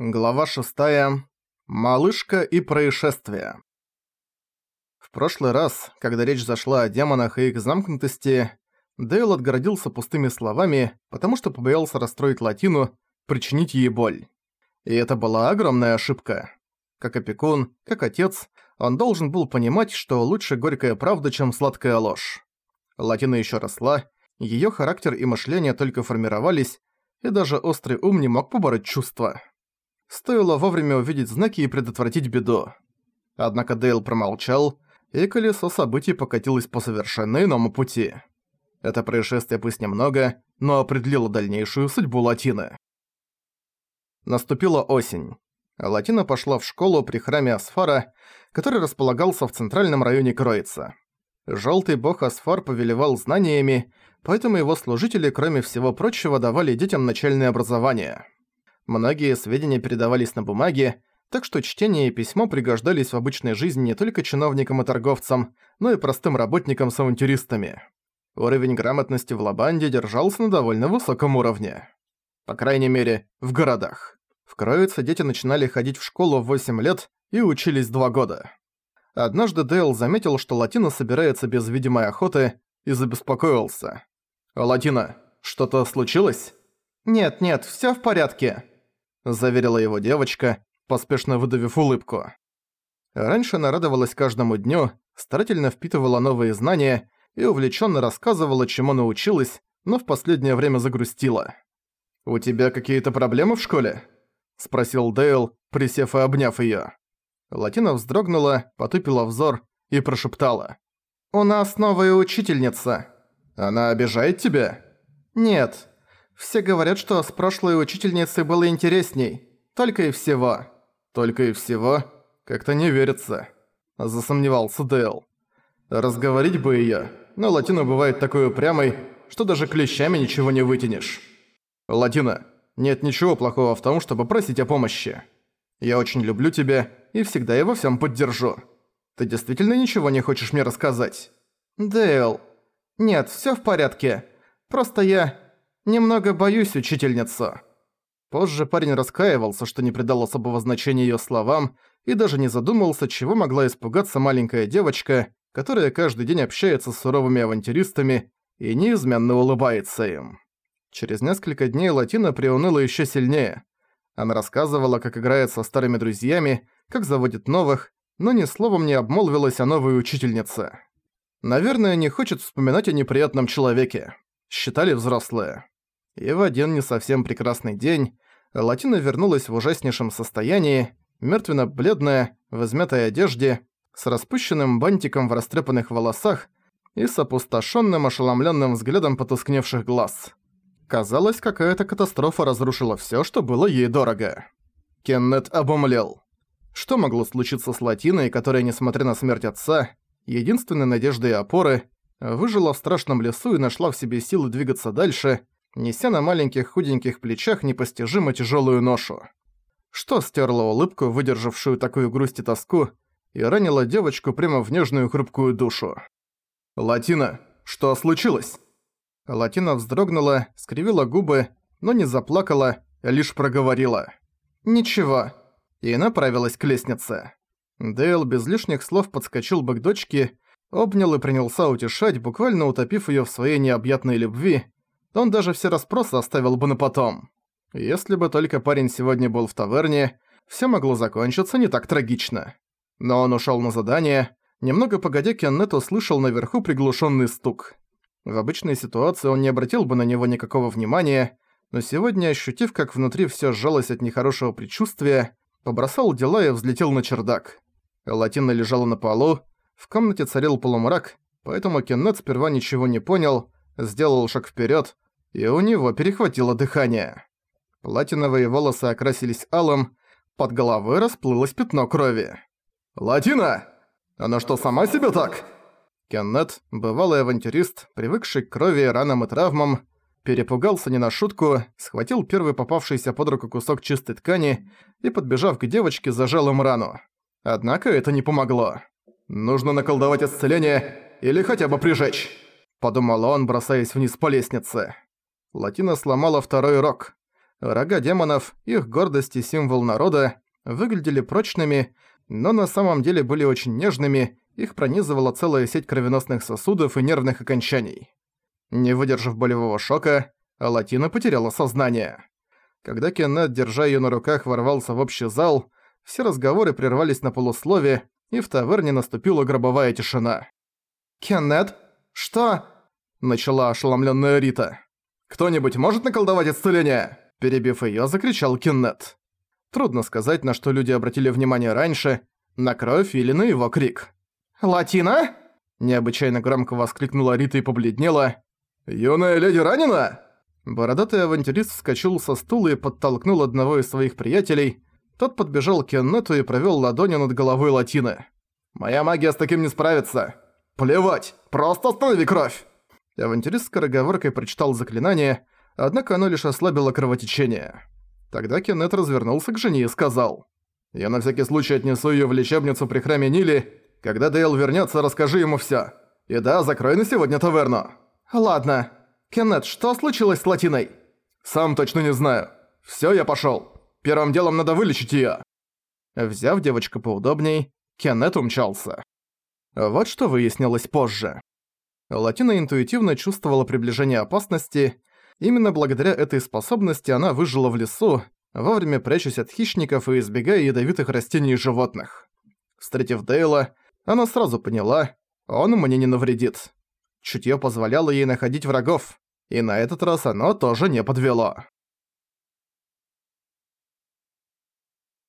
Глава 6. Малышка и происшествия. В прошлый раз, когда речь зашла о демонах и их замкнутости, Дейл отгородился пустыми словами, потому что побоялся расстроить Латину, причинить ей боль. И это была огромная ошибка. Как опекун, как отец, он должен был понимать, что лучше горькая правда, чем сладкая ложь. Латина еще росла, ее характер и мышление только формировались, и даже острый ум не мог побороть чувства. Стоило вовремя увидеть знаки и предотвратить беду. Однако Дейл промолчал, и колесо событий покатилось по совершенно иному пути. Это происшествие пусть немного, но определило дальнейшую судьбу Латины. Наступила осень. Латина пошла в школу при храме Асфара, который располагался в центральном районе Кроица. Желтый бог Асфар повелевал знаниями, поэтому его служители, кроме всего прочего, давали детям начальное образование. Многие сведения передавались на бумаге, так что чтение и письмо пригождались в обычной жизни не только чиновникам и торговцам, но и простым работникам с авантюристами. Уровень грамотности в Лабанде держался на довольно высоком уровне. По крайней мере, в городах. В Кроице дети начинали ходить в школу в 8 лет и учились 2 года. Однажды Дейл заметил, что Латина собирается без видимой охоты, и забеспокоился. «Латина, что-то случилось?» «Нет, нет, всё в порядке», заверила его девочка, поспешно выдавив улыбку. Раньше она радовалась каждому дню, старательно впитывала новые знания и увлеченно рассказывала, чему научилась, но в последнее время загрустила. «У тебя какие-то проблемы в школе?» – спросил Дейл, присев и обняв её. Латина вздрогнула, потупила взор и прошептала. «У нас новая учительница». «Она обижает тебя?» «Нет, все говорят, что с прошлой учительницей было интересней. Только и всего». «Только и всего? Как-то не верится», – засомневался Дейл. «Разговорить бы её, но Латина бывает такой упрямой, что даже клещами ничего не вытянешь». «Латина, нет ничего плохого в том, чтобы просить о помощи. Я очень люблю тебя и всегда во всем поддержу. Ты действительно ничего не хочешь мне рассказать?» «Дейл, нет, все в порядке. Просто я Немного боюсь учительницу». Позже парень раскаивался, что не придал особого значения её словам и даже не задумался, чего могла испугаться маленькая девочка, которая каждый день общается с суровыми авантюристами и неизменно улыбается им. Через несколько дней Латина приуныла ещё сильнее. Она рассказывала, как играет со старыми друзьями, как заводит новых, но ни словом не обмолвилась о новой учительнице. Наверное, не хочет вспоминать о неприятном человеке. Считали взрослые. И в один не совсем прекрасный день Латина вернулась в ужаснейшем состоянии, мертвенно-бледная, в измятой одежде, с распущенным бантиком в растрепанных волосах и с опустошенным ошеломленным взглядом потускневших глаз. Казалось, какая-то катастрофа разрушила все, что было ей дорого. Кеннет обомлел. Что могло случиться с Латиной, которая, несмотря на смерть отца, единственной надеждой и опоры, выжила в страшном лесу и нашла в себе силы двигаться дальше, неся на маленьких худеньких плечах непостижимо тяжелую ношу. Что стерло улыбку, выдержавшую такую грусть и тоску, и ранило девочку прямо в нежную хрупкую душу. «Латина, что случилось?» Латина вздрогнула, скривила губы, но не заплакала, лишь проговорила. «Ничего». И направилась к лестнице. Дейл без лишних слов подскочил бы к дочке, обнял и принялся утешать, буквально утопив её в своей необъятной любви, он даже все расспросы оставил бы на потом. Если бы только парень сегодня был в таверне, все могло закончиться не так трагично. Но он ушел на задание. Немного погодя, Кеннет услышал наверху приглушенный стук. В обычной ситуации он не обратил бы на него никакого внимания, но сегодня, ощутив, как внутри все сжалось от нехорошего предчувствия, побросал дела и взлетел на чердак. Латина лежала на полу, в комнате царил полумрак, поэтому Кеннет сперва ничего не понял, сделал шаг вперед, и у него перехватило дыхание. Платиновые волосы окрасились алым, под головой расплылось пятно крови. «Латина! Она что, сама себе так?» Кеннет, бывалый авантюрист, привыкший к крови, ранам и травмам, перепугался не на шутку, схватил первый попавшийся под руку кусок чистой ткани и, подбежав к девочке, зажал им рану. Однако это не помогло. «Нужно наколдовать исцеление или хотя бы прижечь», — подумал он, бросаясь вниз по лестнице. Латина сломала второй рог. Рога демонов, их гордость и символ народа, выглядели прочными, но на самом деле были очень нежными, их пронизывала целая сеть кровеносных сосудов и нервных окончаний. Не выдержав болевого шока, Латина потеряла сознание. Когда Кеннет, держа её на руках, ворвался в общий зал, все разговоры прервались на полуслове, и в таверне наступила гробовая тишина. «Кеннет? Что?» – начала ошеломлённая Рита. «Кто-нибудь может наколдовать исцеление?» – перебив её, закричал Кеннет. Трудно сказать, на что люди обратили внимание раньше, на кровь или на его крик. «Латина?» – необычайно громко воскликнула Рита и побледнела. «Юная леди ранена?» Бородатый авантюрист вскочил со стула и подтолкнул одного из своих приятелей. Тот подбежал к Кеннету и провёл ладонью над головой Латины. «Моя магия с таким не справится!» «Плевать! Просто останови кровь!» Авантюрист скороговоркой прочитал заклинание, однако оно лишь ослабило кровотечение. Тогда Кеннет развернулся к жене и сказал. «Я на всякий случай отнесу её в лечебницу при храме Нили. Когда Дейл вернётся, расскажи ему всё. И да, закрой на сегодня таверну». «Ладно. Кеннет, что случилось с Латиной?» «Сам точно не знаю. Всё, я пошёл. Первым делом надо вылечить её». Взяв девочку поудобней, Кеннет умчался. Вот что выяснилось позже. Латина интуитивно чувствовала приближение опасности. Именно благодаря этой способности она выжила в лесу, вовремя прячась от хищников и избегая ядовитых растений и животных. Встретив Дейла, она сразу поняла, он мне не навредит. Чутье позволяло ей находить врагов, и на этот раз оно тоже не подвело.